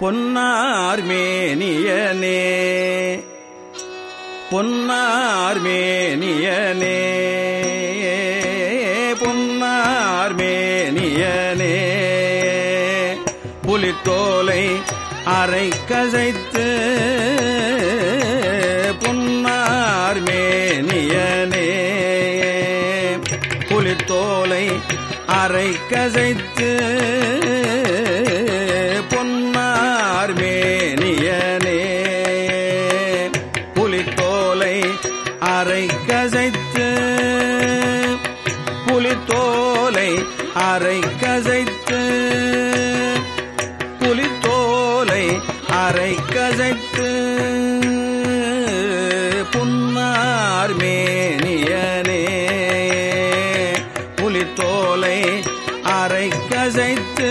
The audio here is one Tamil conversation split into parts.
பொன்னார் மேனியனே. பொன்னார் மேனியனே. பொன்னார் மேனியனே. புலித்தோலை அரை கசைத்து பொன்னார் மேனியனே. புலித்தோலை அரை கசைத்து அரை கசைத்து புலித்தோலை அரை கசைத்து புலித்தோலை அரை கசைத்து புன்னார் மேனியனே புலித்தோலை அரை கசைத்து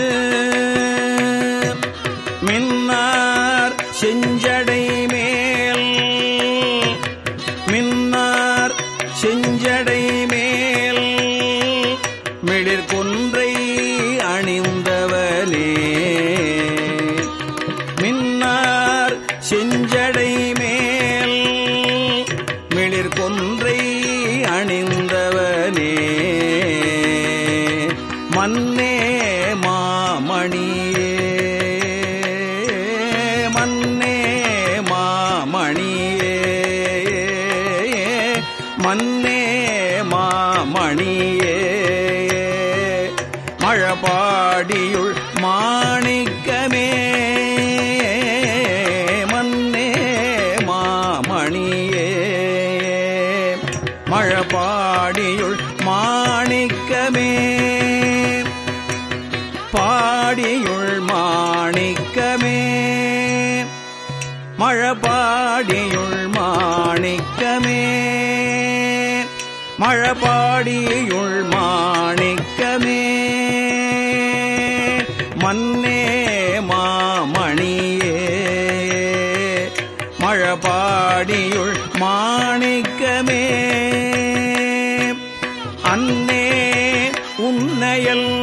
மழபாடியுள் மாணிக்கமே. பாடியுள் மாணிக்கமே. மழபாடியுள் மாணிக்கமே. மழபாடியுள் மாணிக்கமே. மன்னே மாமணியே. மழபாடியுள் மாணிக்கமே. உன்னையல்லால்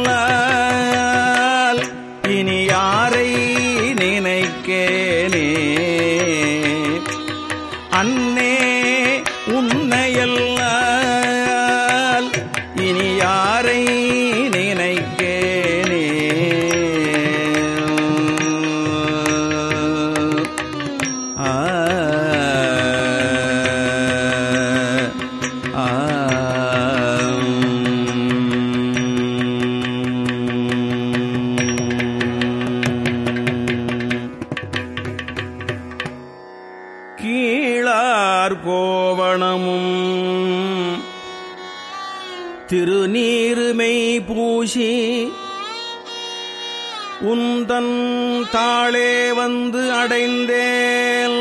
கோவணமும் திருநீருமை பூசி உந்தன் தாளே வந்து அடைந்தேல்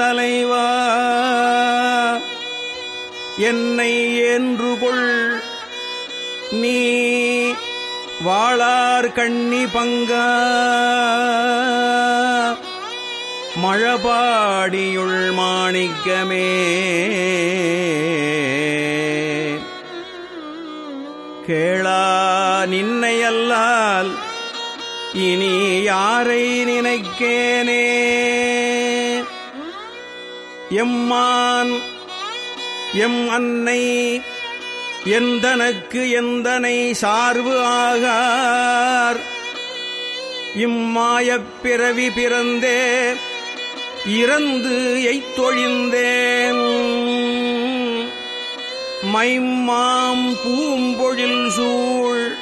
தலைவா. என்னை என்று கொள் நீ வாளார் கண்ணி பங்கா. மழபாடியுள் மாணிக்கமே. கேளா நின்னையல்லால் இனி யாரை நினைக்கேனே? எம்மான் எம் அன்னை எந்தனக்கு எந்தனை சார்பு ஆகார்? இம்மாயப் பிறவி பிறந்தே இறந்து எய்த்தொழிந்தேன். மைம்மாம் பூம்பொழில் சூழ்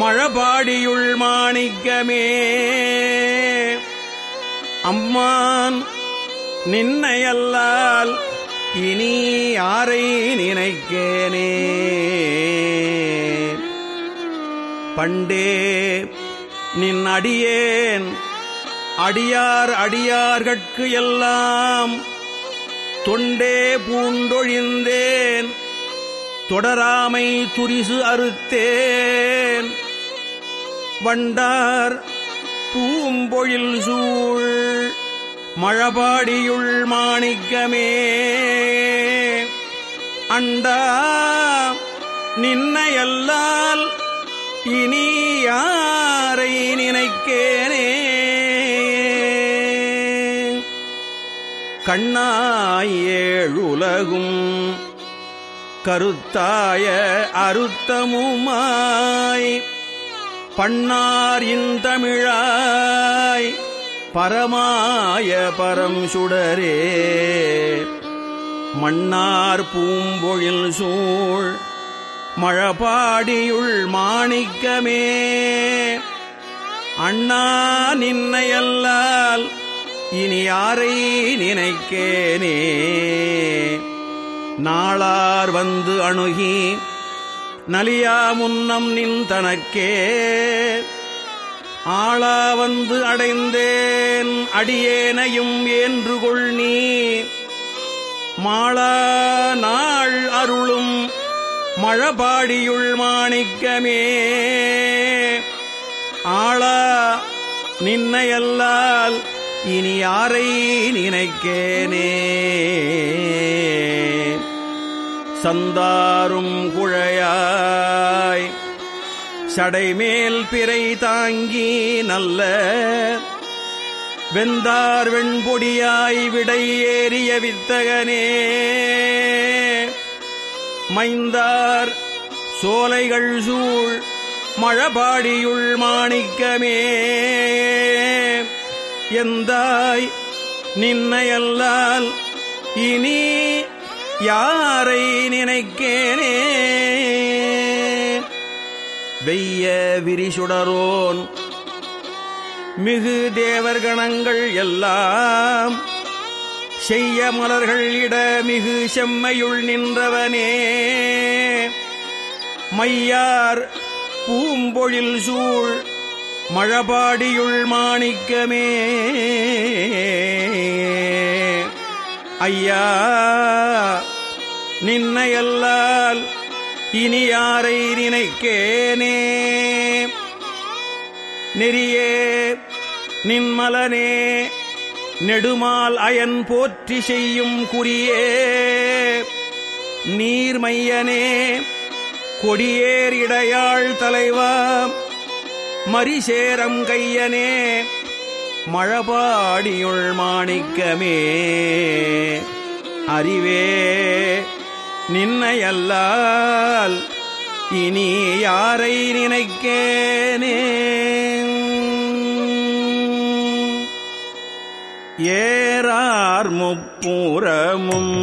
மழபாடியுள் மாணிக்கமே. அம்மான் நின்னையல்லால் இனி யாரை நினைக்கேனே. பண்டே நின் அடியேன். அடியார் அடியார்கட்கு எல்லாம் தொண்டே பூண்டொழிந்தேன். தொடராமை துரிசு அறுத்தேன். வண்டார் பூம்பொழில் சூழ் மழபாடியுள் மாணிக்கமே. அண்டா நின்னையல்லால் இனி யாரை கண்ணாய் ஏழுலகும். கருத்தாய அருத்தமுமாய். பண்ணார் இந்தமிழாய். பரமாய பரம் சுடரே மன்னார் பூம்பொழில் சூழ். மழபாடியுள் மாணிக்கமே. அண்ணா நின்னையல்லால் இனி யாரை நினைக்கேனே? நாளார் வந்து அணுகி நலியா முன்னம் நின் தனக்கே. ஆளா வந்து அடைந்தேன் அடியேனையும் என்று கொள் நீ? மாளா நாள் அருளும் மழபாடியுள் மாணிக்கமே. ஆளா நின்னையல்லால் இனி யாரை நினைக்கேனே? சந்தாரும் குழையாய் சடைமேல் பிறை தாங்கி நல்ல வெந்தார் வெண்பொடியாய் விடை ஏறிய வித்தகனே. மைந்தார் சோலைகள் சூழ் மழபாடியுள் மாணிக்கமே. எந்தாய் நின்னையல்லால் இனி யாரை நினைக்கேனே? வெய்ய விரிசுடரோன் மிகு தேவர்கணங்கள் எல்லாம் செய்ய மலர்கள் இட மிகு செம்மையுள் நின்றவனே. மையார் பூம்பொழில் சூழ் மழபாடியுள் மாணிக்கமே. ஐயா நின்னையல்லால் இனி யாரை நினைக்கேனே? நெறியே நின்மலனே நெடுமால் அயன் போற்றி செய்யும் குறியே. நீர்மையனே கொடியேர் இடையாள் தலைவாம் மரிசேரம் கையனே மழபாடியுள் மாணிக்கமே. அறிவே நின்னையல்லால் இனி யாரை நினைக்கேனே? ஏறார் முப்புறமும்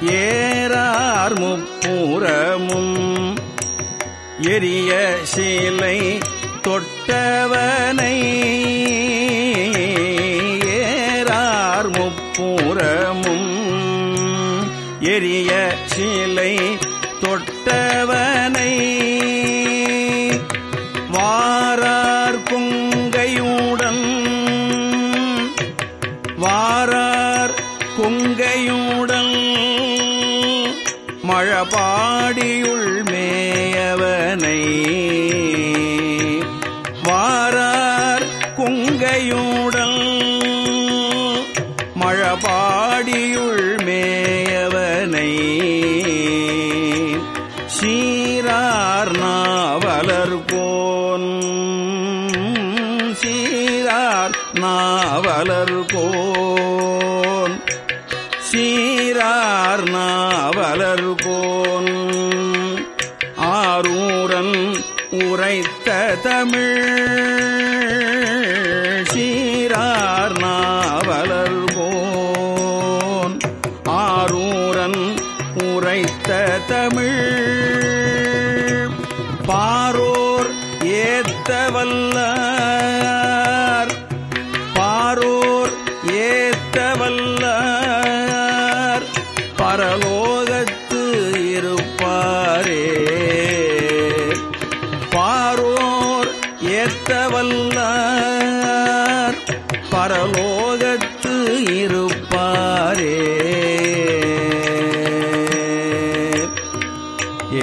ஏறார் முப்புறமும் எரிய சீலை தொட்டவனை ஏறார் முப்புறமும். எரிய சீலை தொட்டவனை வாரார் கொங்கையுடன். வாரார் கொங்கையுடன். மழபாடியுள் மேயவனை. வாரார் குங்கையூடல் மழபாடியுள் மேயவனை. சீரார் நாவலர் கோன் சீரார் நாவலர் கோன். சீரார் நாவலர் கோன். தமிழ் சீரார் நாவலர் போன். ஆரூரன் உரைத்த தமிழ். பாரோர் ஏத்த வல்லார். பாரோர் ஏத்த வல்லார். பரலோக வல்லார் பரலோகத்து இருப்பாரே.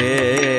ஏ